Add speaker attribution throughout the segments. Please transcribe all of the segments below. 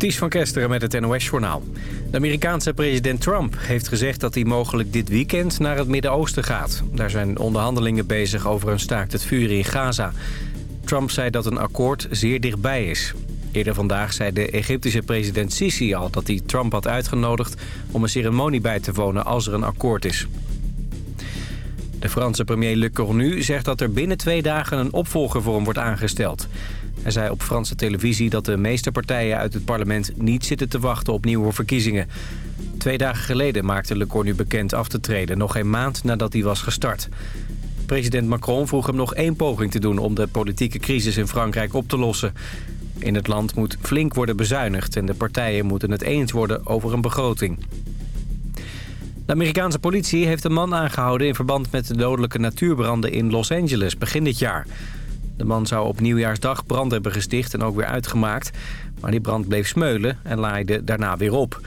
Speaker 1: Ties van Kesteren met het NOS-journaal. De Amerikaanse president Trump heeft gezegd dat hij mogelijk dit weekend naar het Midden-Oosten gaat. Daar zijn onderhandelingen bezig over een staakt het vuur in Gaza. Trump zei dat een akkoord zeer dichtbij is. Eerder vandaag zei de Egyptische president Sisi al dat hij Trump had uitgenodigd... om een ceremonie bij te wonen als er een akkoord is. De Franse premier Le Cornu zegt dat er binnen twee dagen een opvolger voor hem wordt aangesteld. Hij zei op Franse televisie dat de meeste partijen uit het parlement niet zitten te wachten op nieuwe verkiezingen. Twee dagen geleden maakte Le Cornu bekend af te treden, nog een maand nadat hij was gestart. President Macron vroeg hem nog één poging te doen om de politieke crisis in Frankrijk op te lossen. In het land moet flink worden bezuinigd en de partijen moeten het eens worden over een begroting. De Amerikaanse politie heeft een man aangehouden in verband met de dodelijke natuurbranden in Los Angeles begin dit jaar. De man zou op nieuwjaarsdag brand hebben gesticht en ook weer uitgemaakt. Maar die brand bleef smeulen en laaide daarna weer op.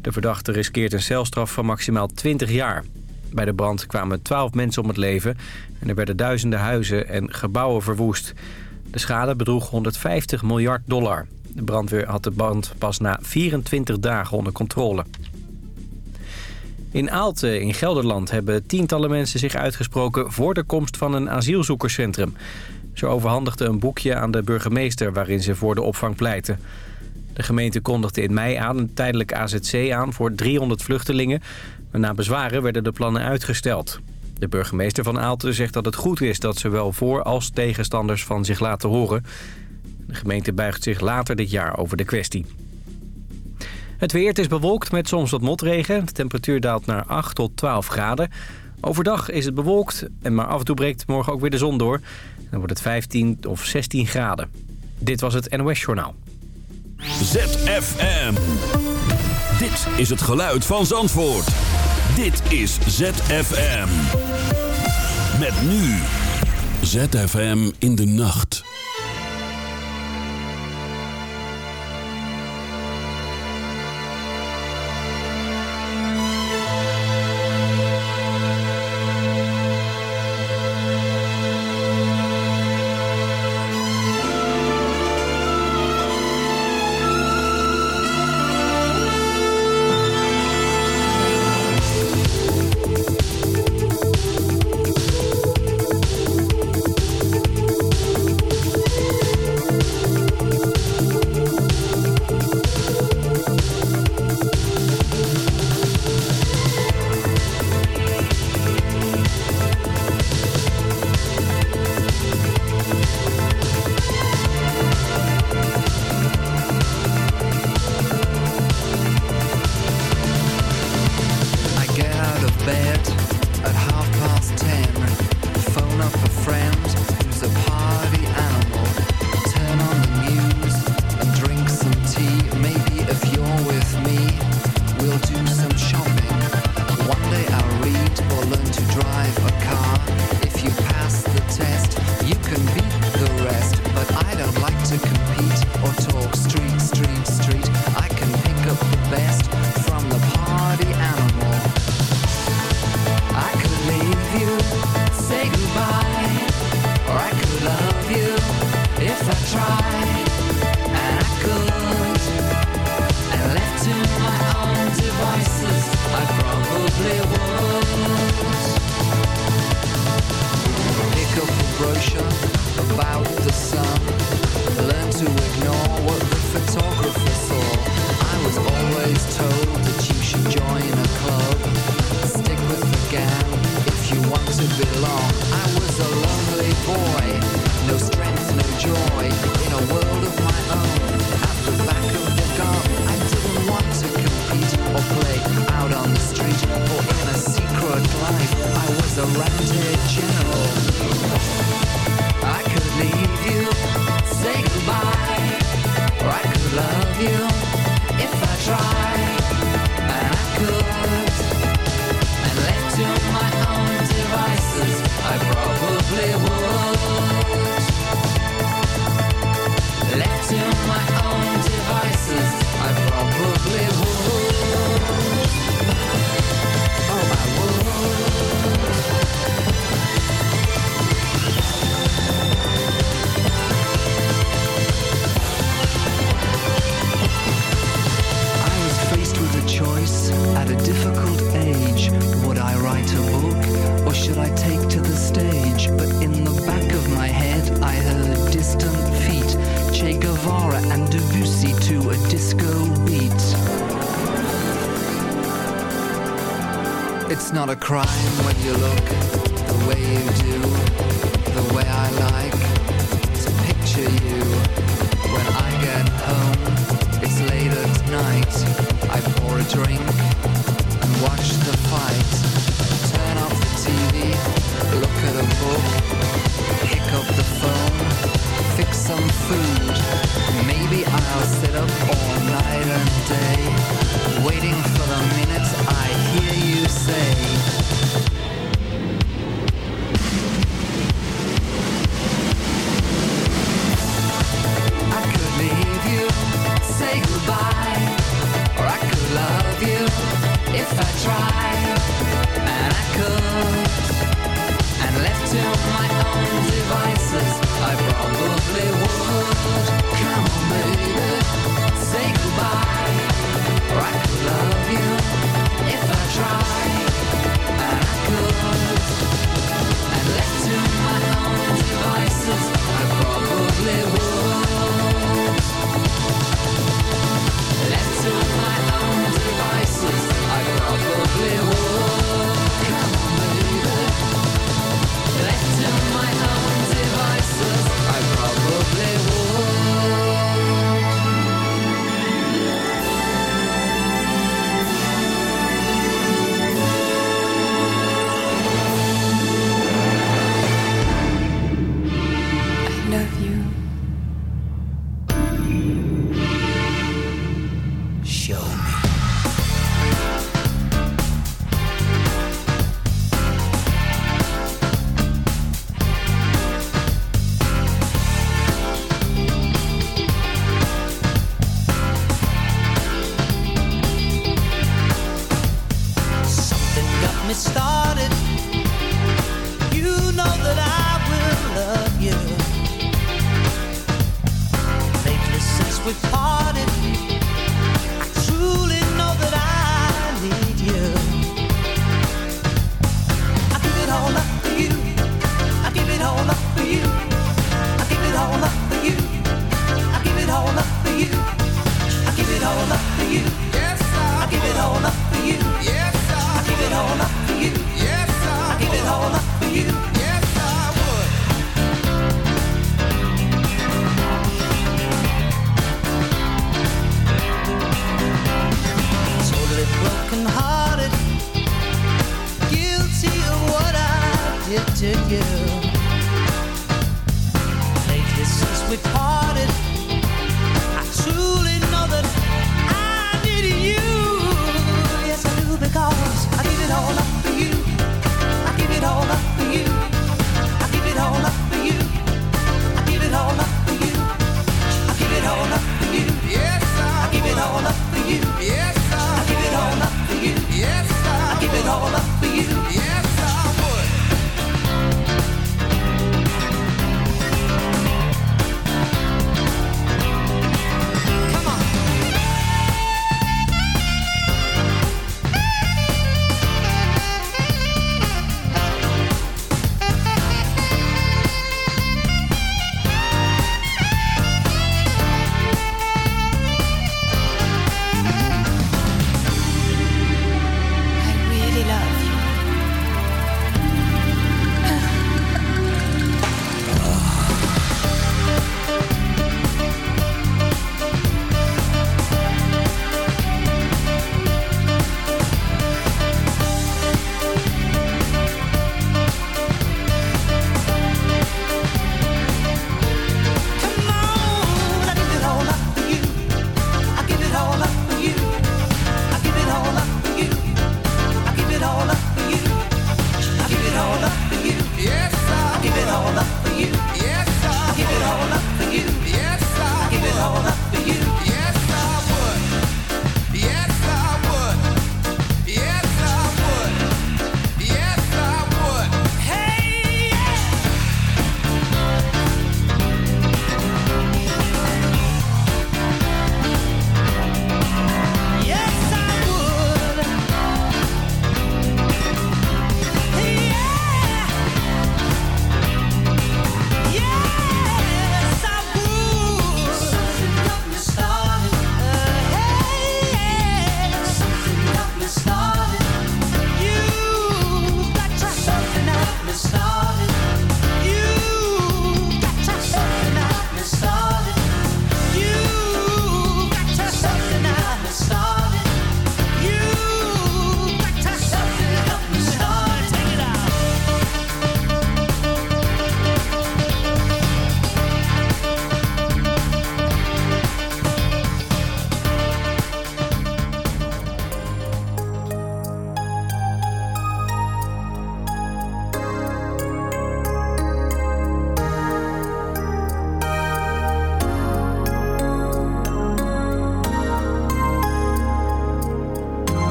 Speaker 1: De verdachte riskeert een celstraf van maximaal 20 jaar. Bij de brand kwamen 12 mensen om het leven en er werden duizenden huizen en gebouwen verwoest. De schade bedroeg 150 miljard dollar. De brandweer had de brand pas na 24 dagen onder controle. In Aalten in Gelderland hebben tientallen mensen zich uitgesproken... voor de komst van een asielzoekerscentrum. Ze overhandigden een boekje aan de burgemeester waarin ze voor de opvang pleiten. De gemeente kondigde in mei aan een tijdelijk AZC aan voor 300 vluchtelingen. Maar na bezwaren werden de plannen uitgesteld. De burgemeester van Aalten zegt dat het goed is dat zowel voor- als tegenstanders van zich laten horen. De gemeente buigt zich later dit jaar over de kwestie. Het weer is bewolkt met soms wat motregen. De temperatuur daalt naar 8 tot 12 graden. Overdag is het bewolkt, en maar af en toe breekt morgen ook weer de zon door. Dan wordt het 15 of 16 graden. Dit was het NOS Journaal.
Speaker 2: ZFM. Dit is het geluid van Zandvoort. Dit is ZFM. Met nu. ZFM in de nacht.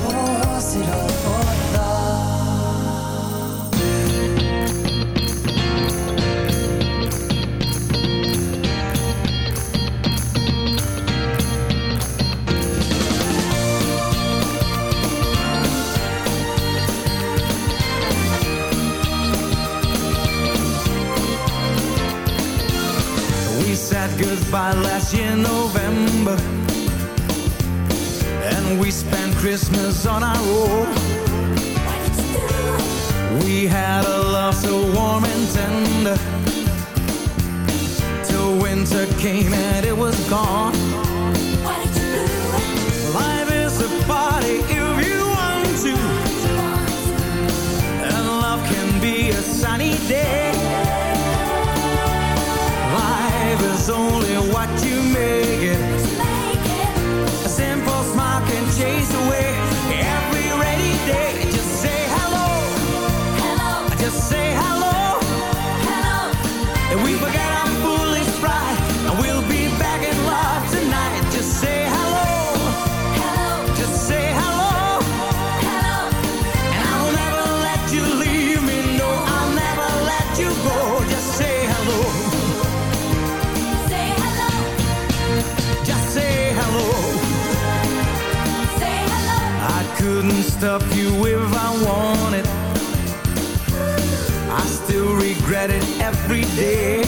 Speaker 3: Oh, was it all? sun. I regret it every day.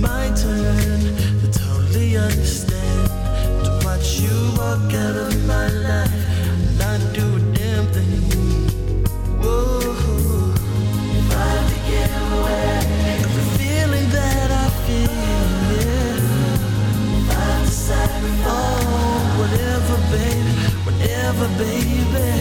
Speaker 4: my turn to totally understand. To watch you walk out of my life and not do a damn thing. Whoa. The feeling that I feel, oh, whatever, baby, whatever, baby.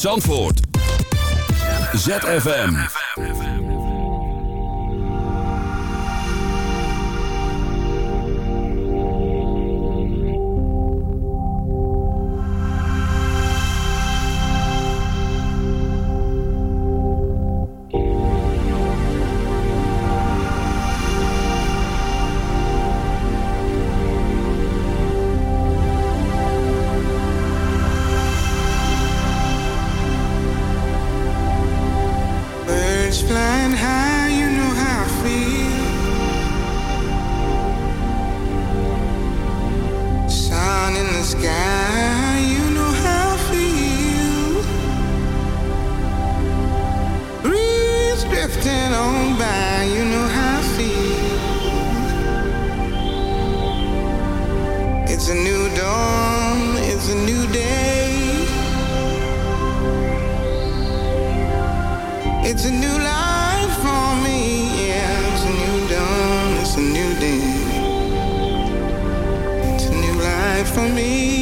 Speaker 5: Zandvoort. ZFM.
Speaker 6: For me.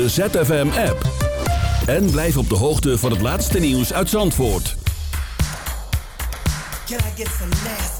Speaker 7: de ZFM-app. En blijf op de hoogte van het laatste nieuws uit Zandvoort.
Speaker 8: Can I get